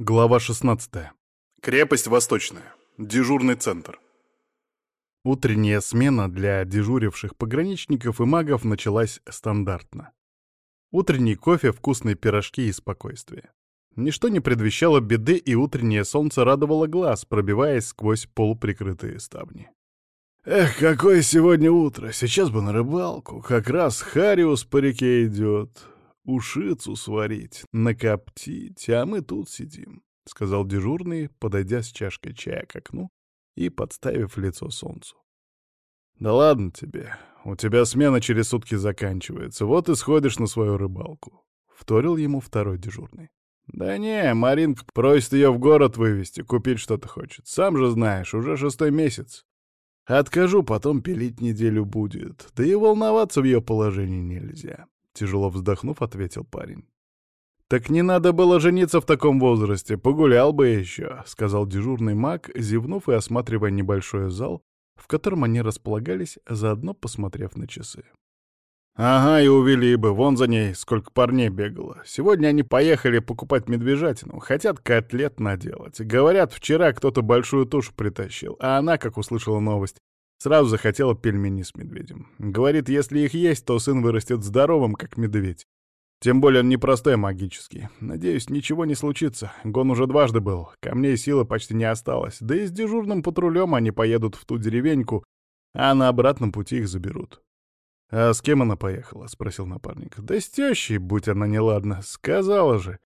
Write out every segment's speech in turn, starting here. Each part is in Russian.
Глава 16. Крепость Восточная. Дежурный центр. Утренняя смена для дежуривших пограничников и магов началась стандартно. Утренний кофе, вкусные пирожки и спокойствие. Ничто не предвещало беды, и утреннее солнце радовало глаз, пробиваясь сквозь полуприкрытые ставни. «Эх, какое сегодня утро! Сейчас бы на рыбалку. Как раз Хариус по реке идет ушицу сварить, накоптить, а мы тут сидим», — сказал дежурный, подойдя с чашкой чая к окну и подставив лицо солнцу. «Да ладно тебе, у тебя смена через сутки заканчивается, вот и сходишь на свою рыбалку», — вторил ему второй дежурный. «Да не, Маринка просит ее в город вывести, купить что-то хочет. Сам же знаешь, уже шестой месяц. Откажу, потом пилить неделю будет. Да и волноваться в ее положении нельзя. Тяжело вздохнув, ответил парень. «Так не надо было жениться в таком возрасте, погулял бы еще», — сказал дежурный маг, зевнув и осматривая небольшой зал, в котором они располагались, заодно посмотрев на часы. «Ага, и увели бы, вон за ней сколько парней бегало. Сегодня они поехали покупать медвежатину, хотят котлет наделать. Говорят, вчера кто-то большую тушу притащил, а она, как услышала новость, Сразу захотела пельмени с медведем. Говорит, если их есть, то сын вырастет здоровым, как медведь. Тем более он непростой магический. Надеюсь, ничего не случится. Гон уже дважды был. Камней силы почти не осталось. Да и с дежурным патрулем они поедут в ту деревеньку, а на обратном пути их заберут. «А с кем она поехала?» — спросил напарник. «Да с тещей, будь она неладна. Сказала же.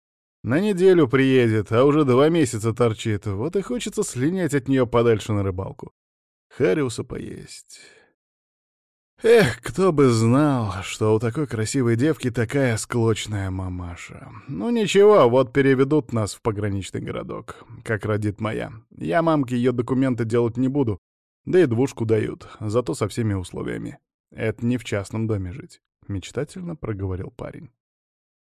На неделю приедет, а уже два месяца торчит. Вот и хочется слинять от нее подальше на рыбалку. Хариуса поесть. Эх, кто бы знал, что у такой красивой девки такая склочная мамаша. Ну ничего, вот переведут нас в пограничный городок, как родит моя. Я мамке ее документы делать не буду, да и двушку дают, зато со всеми условиями. Это не в частном доме жить, — мечтательно проговорил парень.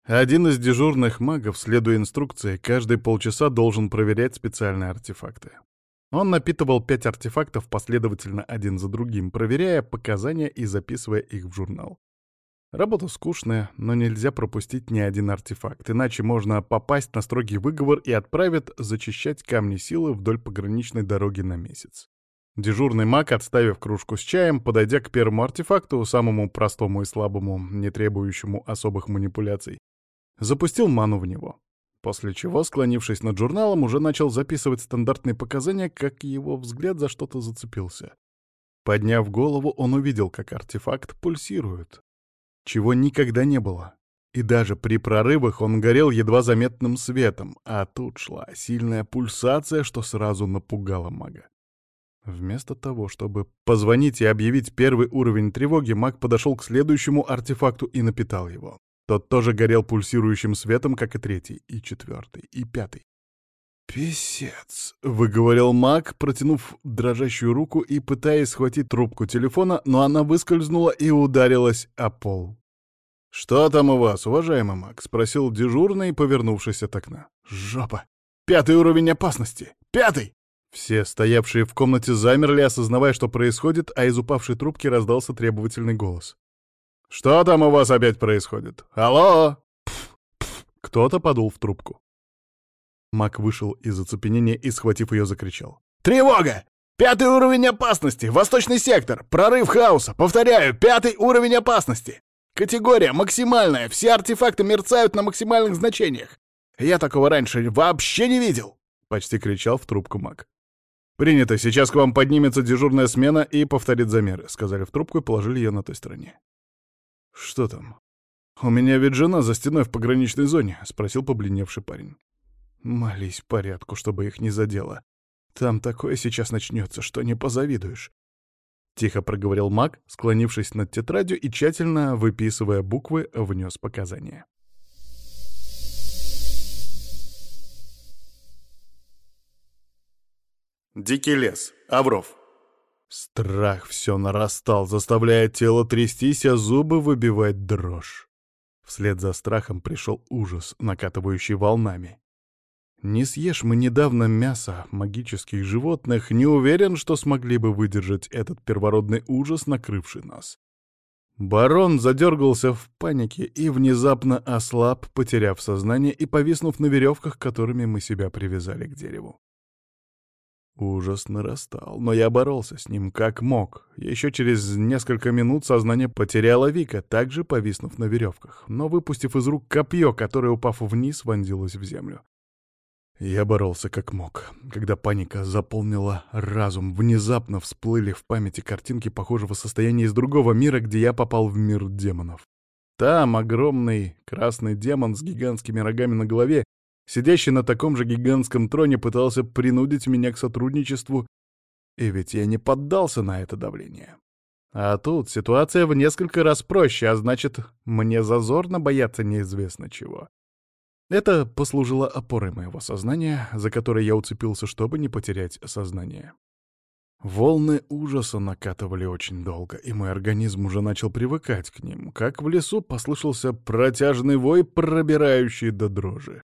Один из дежурных магов, следуя инструкции, каждые полчаса должен проверять специальные артефакты. Он напитывал пять артефактов последовательно один за другим, проверяя показания и записывая их в журнал. Работа скучная, но нельзя пропустить ни один артефакт, иначе можно попасть на строгий выговор и отправят зачищать камни силы вдоль пограничной дороги на месяц. Дежурный маг, отставив кружку с чаем, подойдя к первому артефакту, самому простому и слабому, не требующему особых манипуляций, запустил ману в него. После чего, склонившись над журналом, уже начал записывать стандартные показания, как его взгляд за что-то зацепился. Подняв голову, он увидел, как артефакт пульсирует. Чего никогда не было. И даже при прорывах он горел едва заметным светом, а тут шла сильная пульсация, что сразу напугало мага. Вместо того, чтобы позвонить и объявить первый уровень тревоги, маг подошел к следующему артефакту и напитал его. Тот тоже горел пульсирующим светом, как и третий, и четвертый, и пятый. «Песец», — выговорил маг, протянув дрожащую руку и пытаясь схватить трубку телефона, но она выскользнула и ударилась о пол. «Что там у вас, уважаемый маг?» — спросил дежурный, повернувшись от окна. «Жопа! Пятый уровень опасности! Пятый!» Все, стоявшие в комнате, замерли, осознавая, что происходит, а из упавшей трубки раздался требовательный голос. «Что там у вас опять происходит? Алло!» Кто-то подул в трубку. Мак вышел из оцепенения и, схватив ее, закричал. «Тревога! Пятый уровень опасности! Восточный сектор! Прорыв хаоса! Повторяю, пятый уровень опасности! Категория максимальная! Все артефакты мерцают на максимальных значениях! Я такого раньше вообще не видел!» Почти кричал в трубку Мак. «Принято, сейчас к вам поднимется дежурная смена и повторит замеры», — сказали в трубку и положили ее на той стороне. «Что там?» «У меня ведь жена за стеной в пограничной зоне», — спросил побледневший парень. «Молись порядку, чтобы их не задело. Там такое сейчас начнется, что не позавидуешь». Тихо проговорил маг, склонившись над тетрадью и тщательно выписывая буквы, внес показания. Дикий лес. Авров. Страх все нарастал, заставляя тело трястись, а зубы выбивать дрожь. Вслед за страхом пришел ужас, накатывающий волнами. Не съешь мы недавно мясо магических животных, не уверен, что смогли бы выдержать этот первородный ужас, накрывший нас. Барон задергался в панике и внезапно ослаб, потеряв сознание и повиснув на веревках, которыми мы себя привязали к дереву. Ужас нарастал, но я боролся с ним как мог. Еще через несколько минут сознание потеряла Вика, также повиснув на веревках, но выпустив из рук копье, которое, упав вниз, вонзилось в землю. Я боролся как мог. Когда паника заполнила разум, внезапно всплыли в памяти картинки похожего состояния из другого мира, где я попал в мир демонов. Там огромный красный демон с гигантскими рогами на голове сидящий на таком же гигантском троне, пытался принудить меня к сотрудничеству, и ведь я не поддался на это давление. А тут ситуация в несколько раз проще, а значит, мне зазорно бояться неизвестно чего. Это послужило опорой моего сознания, за которой я уцепился, чтобы не потерять сознание. Волны ужаса накатывали очень долго, и мой организм уже начал привыкать к ним, как в лесу послышался протяжный вой, пробирающий до дрожи.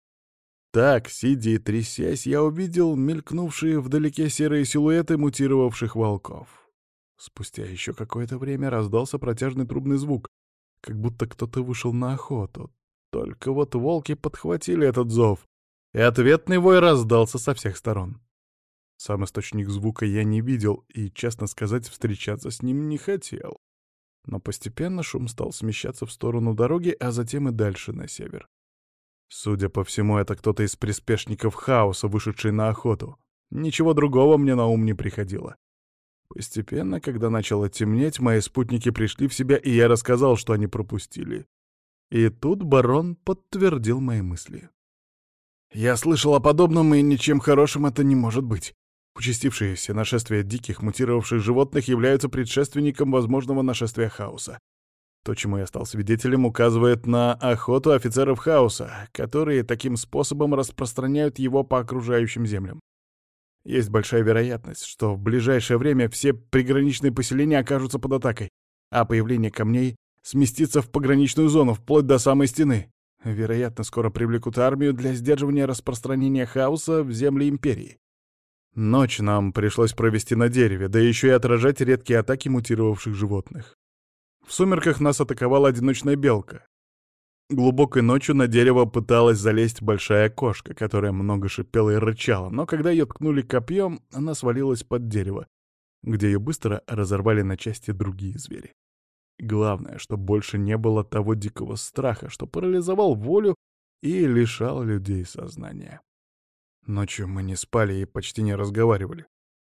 Так, сидя и трясясь, я увидел мелькнувшие вдалеке серые силуэты мутировавших волков. Спустя еще какое-то время раздался протяжный трубный звук, как будто кто-то вышел на охоту. Только вот волки подхватили этот зов, и ответный вой раздался со всех сторон. Сам источник звука я не видел и, честно сказать, встречаться с ним не хотел. Но постепенно шум стал смещаться в сторону дороги, а затем и дальше на север. Судя по всему, это кто-то из приспешников хаоса, вышедший на охоту. Ничего другого мне на ум не приходило. Постепенно, когда начало темнеть, мои спутники пришли в себя, и я рассказал, что они пропустили. И тут барон подтвердил мои мысли. «Я слышал о подобном, и ничем хорошим это не может быть. Участившиеся нашествия диких мутировавших животных являются предшественником возможного нашествия хаоса. То, чему я стал свидетелем, указывает на охоту офицеров хаоса, которые таким способом распространяют его по окружающим землям. Есть большая вероятность, что в ближайшее время все приграничные поселения окажутся под атакой, а появление камней сместится в пограничную зону, вплоть до самой стены. Вероятно, скоро привлекут армию для сдерживания распространения хаоса в земли Империи. Ночь нам пришлось провести на дереве, да еще и отражать редкие атаки мутировавших животных. В сумерках нас атаковала одиночная белка. Глубокой ночью на дерево пыталась залезть большая кошка, которая много шипела и рычала, но когда ее ткнули копьем, она свалилась под дерево, где ее быстро разорвали на части другие звери. Главное, что больше не было того дикого страха, что парализовал волю и лишал людей сознания. Ночью мы не спали и почти не разговаривали.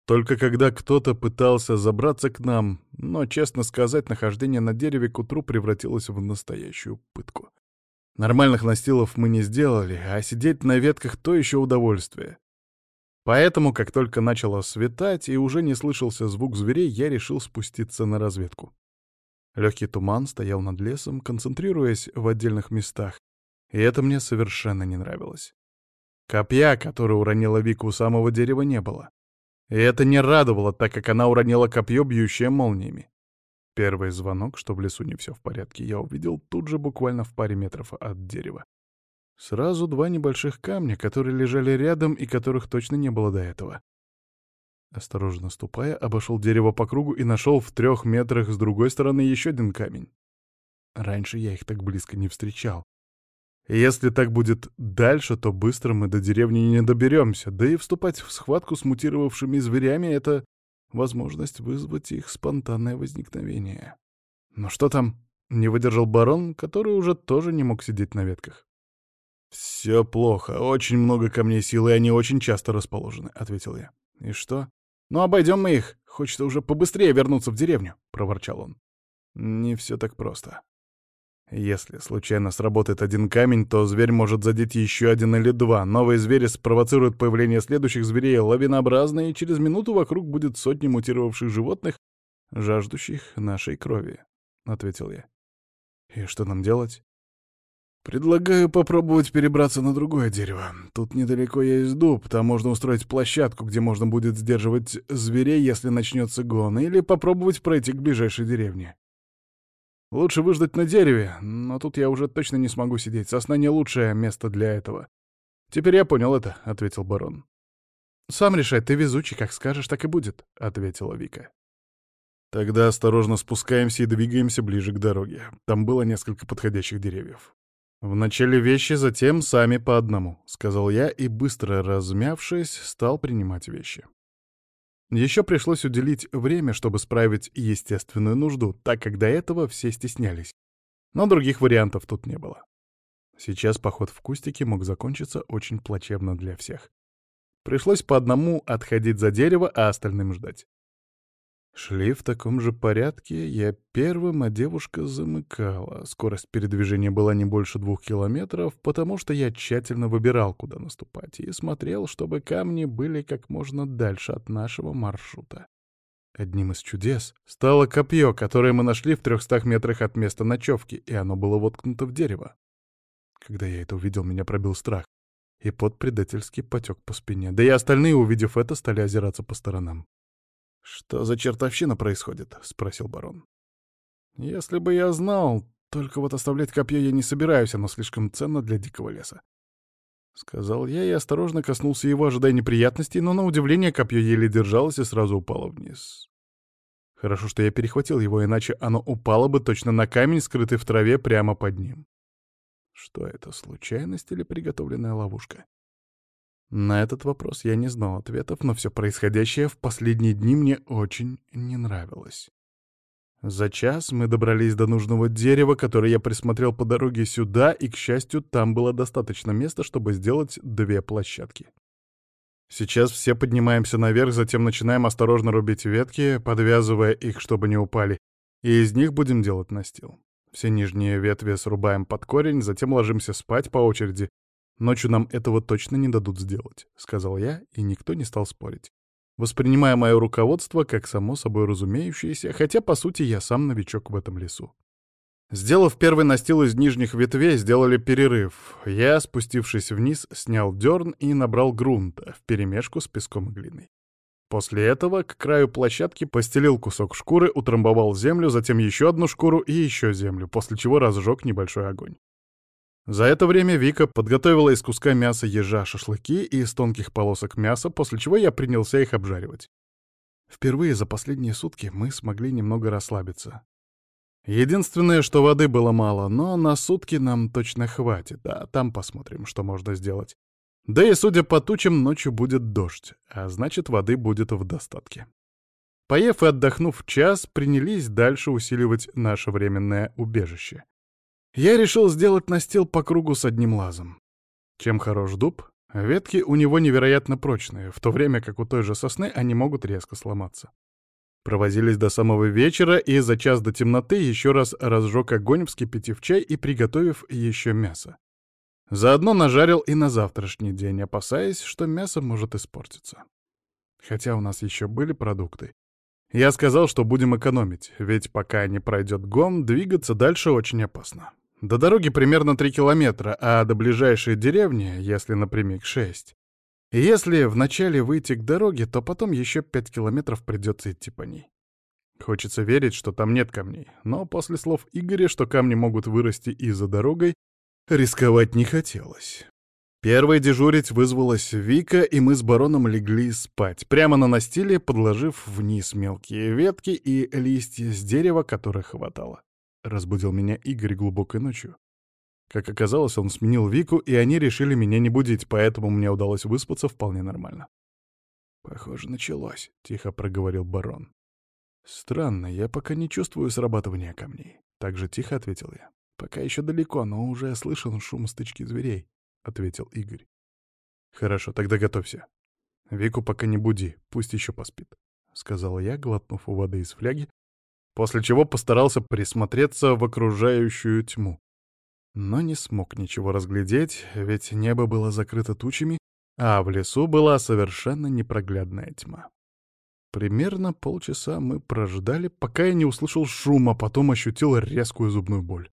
Только когда кто-то пытался забраться к нам, но, честно сказать, нахождение на дереве к утру превратилось в настоящую пытку. Нормальных настилов мы не сделали, а сидеть на ветках — то еще удовольствие. Поэтому, как только начало светать и уже не слышался звук зверей, я решил спуститься на разведку. Легкий туман стоял над лесом, концентрируясь в отдельных местах, и это мне совершенно не нравилось. Копья, который уронила Вика у самого дерева, не было. И это не радовало, так как она уронила копье, бьющее молниями. Первый звонок, что в лесу не все в порядке, я увидел тут же буквально в паре метров от дерева. Сразу два небольших камня, которые лежали рядом и которых точно не было до этого. Осторожно ступая, обошел дерево по кругу и нашел в трех метрах с другой стороны еще один камень. Раньше я их так близко не встречал. Если так будет дальше, то быстро мы до деревни не доберемся, да и вступать в схватку с мутировавшими зверями — это возможность вызвать их спонтанное возникновение. Но что там? Не выдержал барон, который уже тоже не мог сидеть на ветках. «Все плохо. Очень много камней силы, и они очень часто расположены», — ответил я. «И что? Ну, обойдем мы их. Хочется уже побыстрее вернуться в деревню», — проворчал он. «Не все так просто. Если случайно сработает один камень, то зверь может задеть еще один или два. Новые звери спровоцируют появление следующих зверей лавинообразно, и через минуту вокруг будет сотни мутировавших животных, жаждущих нашей крови, — ответил я. И что нам делать? Предлагаю попробовать перебраться на другое дерево. Тут недалеко есть дуб, там можно устроить площадку, где можно будет сдерживать зверей, если начнется гон, или попробовать пройти к ближайшей деревне. Лучше выждать на дереве, но тут я уже точно не смогу сидеть. Сосна не лучшее место для этого. Теперь я понял это, — ответил барон. «Сам решай, ты везучий, как скажешь, так и будет», — ответила Вика. Тогда осторожно спускаемся и двигаемся ближе к дороге. Там было несколько подходящих деревьев. «Вначале вещи, затем сами по одному», — сказал я и, быстро размявшись, стал принимать вещи. Еще пришлось уделить время, чтобы справить естественную нужду, так как до этого все стеснялись. Но других вариантов тут не было. Сейчас поход в кустики мог закончиться очень плачевно для всех. Пришлось по одному отходить за дерево, а остальным ждать. Шли в таком же порядке, я первым, а девушка замыкала. Скорость передвижения была не больше двух километров, потому что я тщательно выбирал, куда наступать, и смотрел, чтобы камни были как можно дальше от нашего маршрута. Одним из чудес стало копье, которое мы нашли в трехстах метрах от места ночевки, и оно было воткнуто в дерево. Когда я это увидел, меня пробил страх, и под предательски потек по спине. Да и остальные, увидев это, стали озираться по сторонам. «Что за чертовщина происходит?» — спросил барон. «Если бы я знал, только вот оставлять копье я не собираюсь, оно слишком ценно для дикого леса». Сказал я и осторожно коснулся его, ожидая неприятностей, но на удивление копье еле держалось и сразу упало вниз. Хорошо, что я перехватил его, иначе оно упало бы точно на камень, скрытый в траве прямо под ним. Что это, случайность или приготовленная ловушка? На этот вопрос я не знал ответов, но все происходящее в последние дни мне очень не нравилось. За час мы добрались до нужного дерева, которое я присмотрел по дороге сюда, и, к счастью, там было достаточно места, чтобы сделать две площадки. Сейчас все поднимаемся наверх, затем начинаем осторожно рубить ветки, подвязывая их, чтобы не упали, и из них будем делать настил. Все нижние ветви срубаем под корень, затем ложимся спать по очереди, Ночью нам этого точно не дадут сделать», — сказал я, и никто не стал спорить. Воспринимая мое руководство как само собой разумеющееся, хотя, по сути, я сам новичок в этом лесу. Сделав первый настил из нижних ветвей, сделали перерыв. Я, спустившись вниз, снял дерн и набрал грунта вперемешку с песком и глиной. После этого к краю площадки постелил кусок шкуры, утрамбовал землю, затем еще одну шкуру и еще землю, после чего разжег небольшой огонь. За это время Вика подготовила из куска мяса ежа шашлыки и из тонких полосок мяса, после чего я принялся их обжаривать. Впервые за последние сутки мы смогли немного расслабиться. Единственное, что воды было мало, но на сутки нам точно хватит, а там посмотрим, что можно сделать. Да и, судя по тучам, ночью будет дождь, а значит, воды будет в достатке. Поев и отдохнув час, принялись дальше усиливать наше временное убежище. Я решил сделать настил по кругу с одним лазом. Чем хорош дуб? Ветки у него невероятно прочные, в то время как у той же сосны они могут резко сломаться. Провозились до самого вечера, и за час до темноты еще раз разжег огонь, вскипятив чай и приготовив еще мясо. Заодно нажарил и на завтрашний день, опасаясь, что мясо может испортиться. Хотя у нас еще были продукты. Я сказал, что будем экономить, ведь пока не пройдет гон, двигаться дальше очень опасно. До дороги примерно 3 километра, а до ближайшей деревни, если напрямик, 6. И если вначале выйти к дороге, то потом еще 5 километров придется идти по ней. Хочется верить, что там нет камней, но после слов Игоря, что камни могут вырасти и за дорогой, рисковать не хотелось. Первой дежурить вызвалась Вика, и мы с бароном легли спать, прямо на настиле, подложив вниз мелкие ветки и листья с дерева, которых хватало. Разбудил меня Игорь глубокой ночью. Как оказалось, он сменил Вику, и они решили меня не будить, поэтому мне удалось выспаться вполне нормально. «Похоже, началось», — тихо проговорил барон. «Странно, я пока не чувствую срабатывания камней», — так же тихо ответил я. «Пока еще далеко, но уже слышен шум стычки зверей», — ответил Игорь. «Хорошо, тогда готовься. Вику пока не буди, пусть еще поспит», — сказал я, глотнув воды из фляги, после чего постарался присмотреться в окружающую тьму. Но не смог ничего разглядеть, ведь небо было закрыто тучами, а в лесу была совершенно непроглядная тьма. Примерно полчаса мы прождали, пока я не услышал шума, а потом ощутил резкую зубную боль.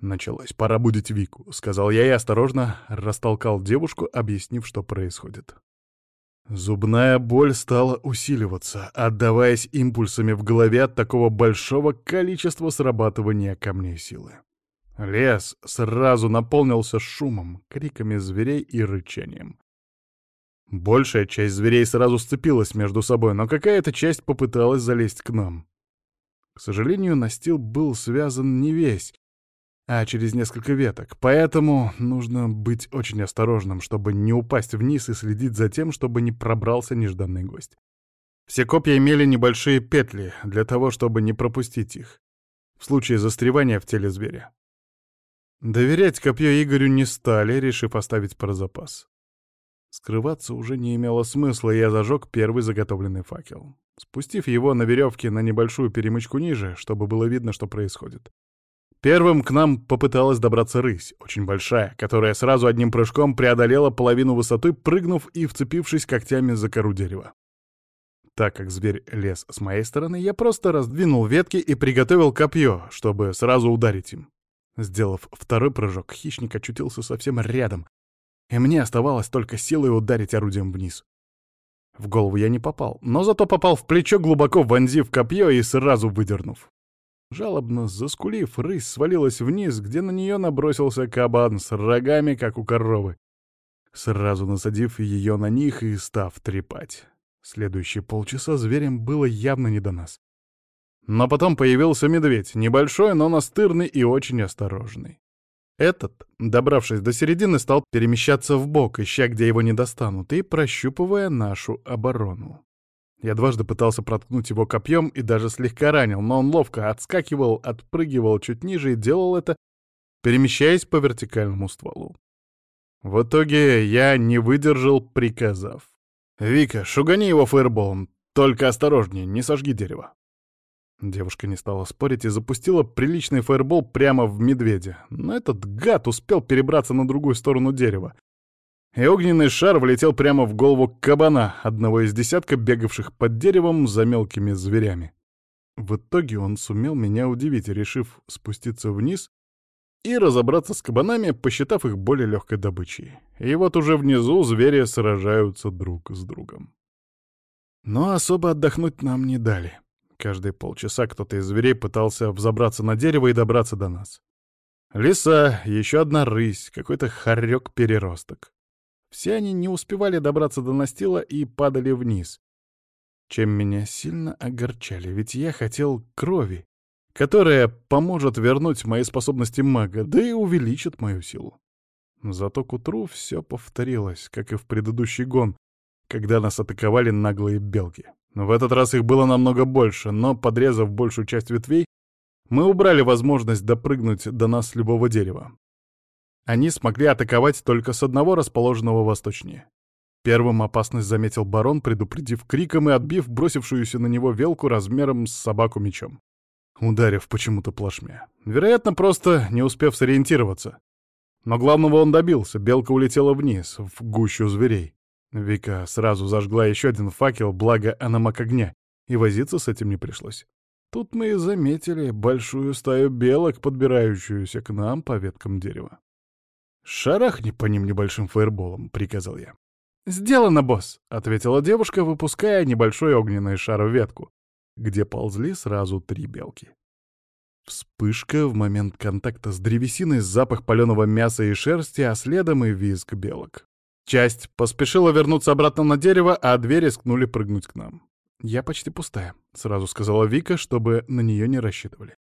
«Началось, пора будить Вику», — сказал я и осторожно растолкал девушку, объяснив, что происходит. Зубная боль стала усиливаться, отдаваясь импульсами в голове от такого большого количества срабатывания камней силы. Лес сразу наполнился шумом, криками зверей и рычанием. Большая часть зверей сразу сцепилась между собой, но какая-то часть попыталась залезть к нам. К сожалению, настил был связан не весь, а через несколько веток, поэтому нужно быть очень осторожным, чтобы не упасть вниз и следить за тем, чтобы не пробрался нежданный гость. Все копья имели небольшие петли для того, чтобы не пропустить их, в случае застревания в теле зверя. Доверять копье Игорю не стали, решив оставить про запас. Скрываться уже не имело смысла, и я зажег первый заготовленный факел, спустив его на веревке на небольшую перемычку ниже, чтобы было видно, что происходит. Первым к нам попыталась добраться рысь, очень большая, которая сразу одним прыжком преодолела половину высоты, прыгнув и вцепившись когтями за кору дерева. Так как зверь лез с моей стороны, я просто раздвинул ветки и приготовил копье, чтобы сразу ударить им. Сделав второй прыжок, хищник очутился совсем рядом, и мне оставалось только силой ударить орудием вниз. В голову я не попал, но зато попал в плечо, глубоко вонзив копье и сразу выдернув. Жалобно заскулив, рысь свалилась вниз, где на нее набросился кабан с рогами, как у коровы, сразу насадив ее на них и став трепать. Следующие полчаса зверям было явно не до нас. Но потом появился медведь, небольшой, но настырный и очень осторожный. Этот, добравшись до середины, стал перемещаться в бок, ища, где его не достанут, и прощупывая нашу оборону. Я дважды пытался проткнуть его копьем и даже слегка ранил, но он ловко отскакивал, отпрыгивал чуть ниже и делал это, перемещаясь по вертикальному стволу. В итоге я не выдержал, приказав. «Вика, шугани его фаерболом, только осторожнее, не сожги дерево». Девушка не стала спорить и запустила приличный фаербол прямо в медведя, но этот гад успел перебраться на другую сторону дерева, и огненный шар влетел прямо в голову кабана, одного из десятка бегавших под деревом за мелкими зверями. В итоге он сумел меня удивить, решив спуститься вниз и разобраться с кабанами, посчитав их более легкой добычей. И вот уже внизу звери сражаются друг с другом. Но особо отдохнуть нам не дали. Каждые полчаса кто-то из зверей пытался взобраться на дерево и добраться до нас. Лиса, еще одна рысь, какой-то хорек-переросток. Все они не успевали добраться до настила и падали вниз. Чем меня сильно огорчали, ведь я хотел крови, которая поможет вернуть мои способности мага, да и увеличит мою силу. Зато к утру все повторилось, как и в предыдущий гон, когда нас атаковали наглые белки. В этот раз их было намного больше, но, подрезав большую часть ветвей, мы убрали возможность допрыгнуть до нас любого дерева. Они смогли атаковать только с одного расположенного восточнее. Первым опасность заметил барон, предупредив криком и отбив бросившуюся на него велку размером с собаку мечом. Ударив почему-то плашмя. Вероятно, просто не успев сориентироваться. Но главного он добился, белка улетела вниз, в гущу зверей. Вика сразу зажгла еще один факел, благо аномак огня, и возиться с этим не пришлось. Тут мы и заметили большую стаю белок, подбирающуюся к нам по веткам дерева. «Шарахни по ним небольшим фаерболом», — приказал я. «Сделано, босс», — ответила девушка, выпуская небольшой огненный шар в ветку, где ползли сразу три белки. Вспышка в момент контакта с древесиной, запах паленого мяса и шерсти, а следом и визг белок. Часть поспешила вернуться обратно на дерево, а две рискнули прыгнуть к нам. «Я почти пустая», — сразу сказала Вика, чтобы на нее не рассчитывали.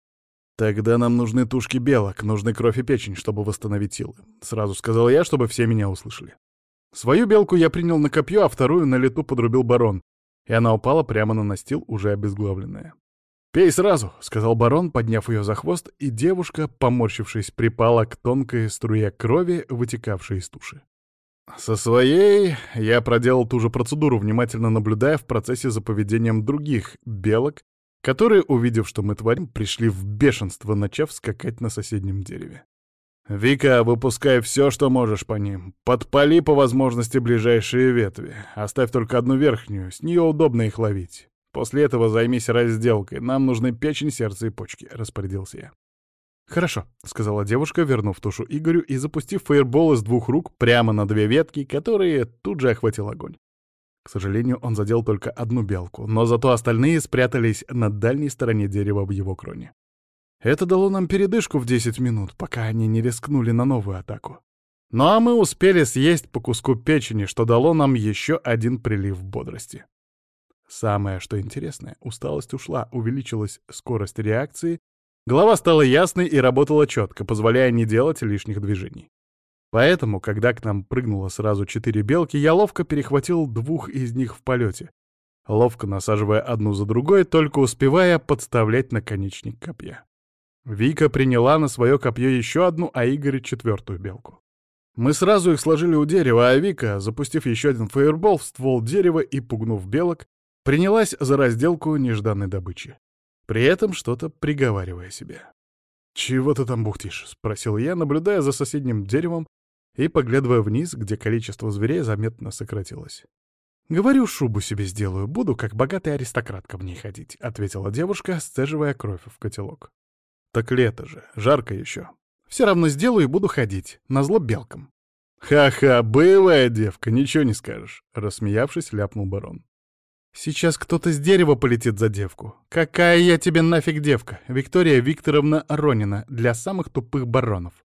«Тогда нам нужны тушки белок, нужны кровь и печень, чтобы восстановить силы», — сразу сказал я, чтобы все меня услышали. Свою белку я принял на копье, а вторую на лету подрубил барон, и она упала прямо на настил, уже обезглавленная. «Пей сразу», — сказал барон, подняв ее за хвост, и девушка, поморщившись, припала к тонкой струе крови, вытекавшей из туши. Со своей я проделал ту же процедуру, внимательно наблюдая в процессе за поведением других белок которые, увидев, что мы творим, пришли в бешенство, начав скакать на соседнем дереве. «Вика, выпускай все, что можешь по ним. Подпали по возможности ближайшие ветви. Оставь только одну верхнюю, с нее удобно их ловить. После этого займись разделкой. Нам нужны печень, сердце и почки», — распорядился я. «Хорошо», — сказала девушка, вернув тушу Игорю и запустив фейербол из двух рук прямо на две ветки, которые тут же охватил огонь. К сожалению, он задел только одну белку, но зато остальные спрятались на дальней стороне дерева в его кроне. Это дало нам передышку в 10 минут, пока они не рискнули на новую атаку. Ну а мы успели съесть по куску печени, что дало нам еще один прилив бодрости. Самое, что интересное, усталость ушла, увеличилась скорость реакции, голова стала ясной и работала четко, позволяя не делать лишних движений. Поэтому, когда к нам прыгнуло сразу четыре белки, я ловко перехватил двух из них в полете, ловко насаживая одну за другой, только успевая подставлять наконечник копья. Вика приняла на свое копье еще одну, а Игорь — четвертую белку. Мы сразу их сложили у дерева, а Вика, запустив еще один фаербол в ствол дерева и пугнув белок, принялась за разделку нежданной добычи. При этом что-то приговаривая себе. «Чего ты там бухтишь?» — спросил я, наблюдая за соседним деревом и поглядывая вниз, где количество зверей заметно сократилось. «Говорю, шубу себе сделаю, буду как богатая аристократка в ней ходить», — ответила девушка, сцеживая кровь в котелок. «Так лето же, жарко еще. Все равно сделаю и буду ходить, назло белкам». «Ха-ха, боевая девка, ничего не скажешь», — рассмеявшись, ляпнул барон. «Сейчас кто-то с дерева полетит за девку. Какая я тебе нафиг девка? Виктория Викторовна Ронина, для самых тупых баронов».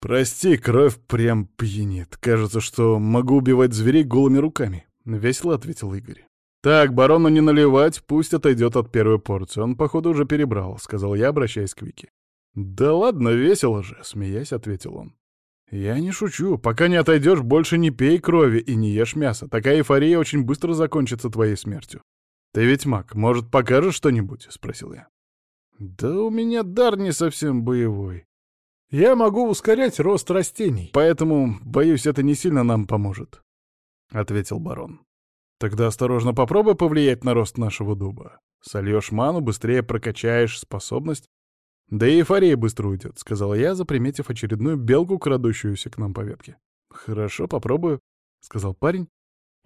«Прости, кровь прям пьянит. Кажется, что могу убивать зверей голыми руками». — весело ответил Игорь. «Так, барону не наливать, пусть отойдет от первой порции. Он, походу, уже перебрал», — сказал я, обращаясь к Вике. «Да ладно, весело же», — смеясь, ответил он. «Я не шучу. Пока не отойдешь, больше не пей крови и не ешь мясо. Такая эйфория очень быстро закончится твоей смертью. Ты ведь маг, может, покажешь что-нибудь?» — спросил я. «Да у меня дар не совсем боевой. Я могу ускорять рост растений, поэтому, боюсь, это не сильно нам поможет. — ответил барон. «Тогда осторожно попробуй повлиять на рост нашего дуба. Сольешь ману, быстрее прокачаешь способность, да и эйфория быстро уйдет», — сказал я, заприметив очередную белку, крадущуюся к нам по ветке. «Хорошо, попробую», — сказал парень.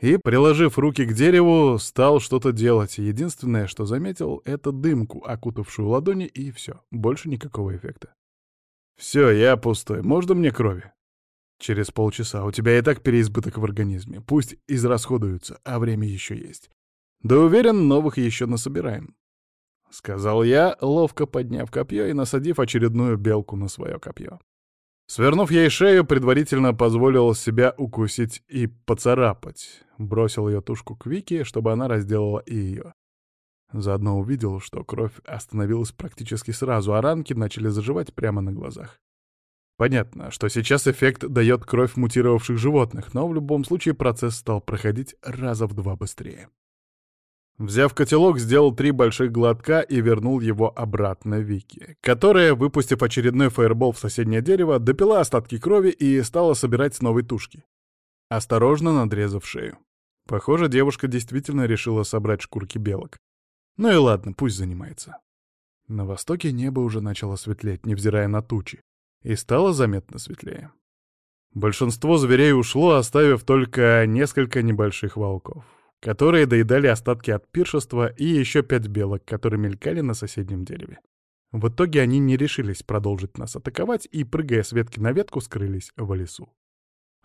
И, приложив руки к дереву, стал что-то делать. Единственное, что заметил, — это дымку, окутавшую ладони, и все. Больше никакого эффекта. «Все, я пустой. Можно мне крови?» Через полчаса. У тебя и так переизбыток в организме. Пусть израсходуются, а время еще есть. Да уверен, новых еще насобираем. Сказал я, ловко подняв копье и насадив очередную белку на свое копье. Свернув ей шею, предварительно позволил себя укусить и поцарапать. Бросил ее тушку к Вике, чтобы она разделала и ее. Заодно увидел, что кровь остановилась практически сразу, а ранки начали заживать прямо на глазах. Понятно, что сейчас эффект дает кровь мутировавших животных, но в любом случае процесс стал проходить раза в два быстрее. Взяв котелок, сделал три больших глотка и вернул его обратно Вики, которая, выпустив очередной фаербол в соседнее дерево, допила остатки крови и стала собирать с новой тушки, осторожно надрезав шею. Похоже, девушка действительно решила собрать шкурки белок. Ну и ладно, пусть занимается. На востоке небо уже начало светлеть, невзирая на тучи и стало заметно светлее. Большинство зверей ушло, оставив только несколько небольших волков, которые доедали остатки от пиршества и еще пять белок, которые мелькали на соседнем дереве. В итоге они не решились продолжить нас атаковать и, прыгая с ветки на ветку, скрылись в лесу.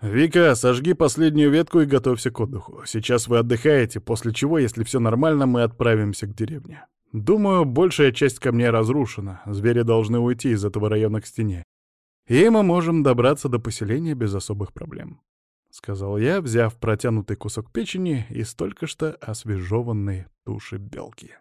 «Вика, сожги последнюю ветку и готовься к отдыху. Сейчас вы отдыхаете, после чего, если все нормально, мы отправимся к деревне. Думаю, большая часть камней разрушена, звери должны уйти из этого района к стене, и мы можем добраться до поселения без особых проблем», — сказал я, взяв протянутый кусок печени из только что освежеванной туши белки.